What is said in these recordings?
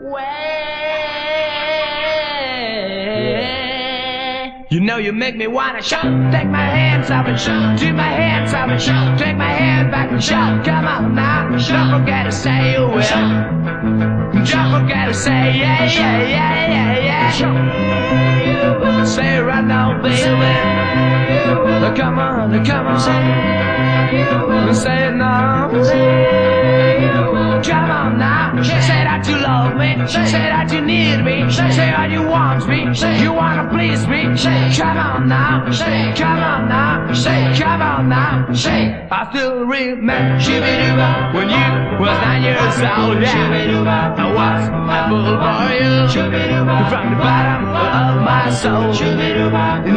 way. You know you make me wanna shout. Take my hands off and shout. Do my hands off and shout. Take my hand back and shout. Come on now. Don't forget to say you will. Don't forget to say yeah, yeah, yeah, yeah, yeah. Say it right now, baby. Come on, come on. Say it now. Come on now. Say that you love me. Say that you need me. Say that you want me. You wanna please me. Come on now. Come on now. Come on now. I still remember when you was nine years old. Yeah. I was a fool for you from the bottom my soul.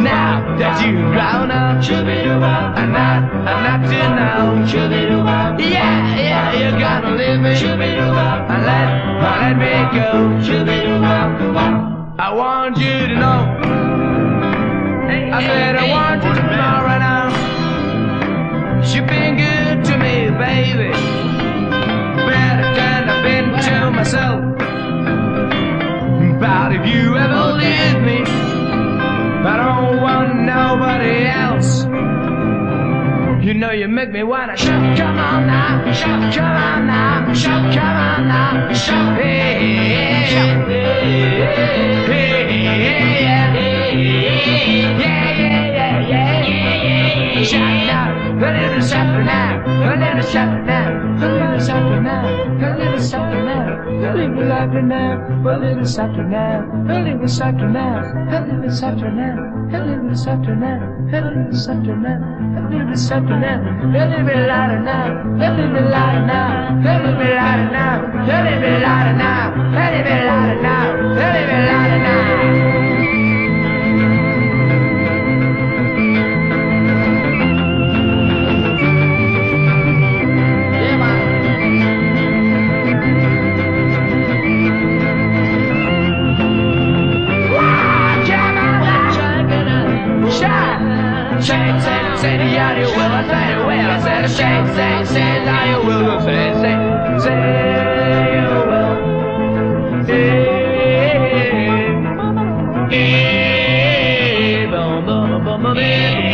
Now that you've grown up, I'm not, I'm not to know. Yeah, yeah, you're gonna leave me and let, let me go. I want you to know. I said I want you to know know you make me wanna shout, come on now, shout, come on now, shout, come on now, shout, hey, hey, hey, hey, hey, yeah, yeah, yeah, yeah, yeah, shout now, something now, a something now, something now, a little Feeling alive to now, well it is softer now, feeling is softer now, feeling is softer now, feeling is softer now, feeling is softer now, feeling is softer now, feeling me lighter now, feeling me lighter now, feeling me lighter now, feeling me lighter now, feeling me lighter now, say, say, the yardie will, I say, the will, I say, the shade, say, say, you will, say, say, say, you will. Hey, boom, boom, boom, boom, boom,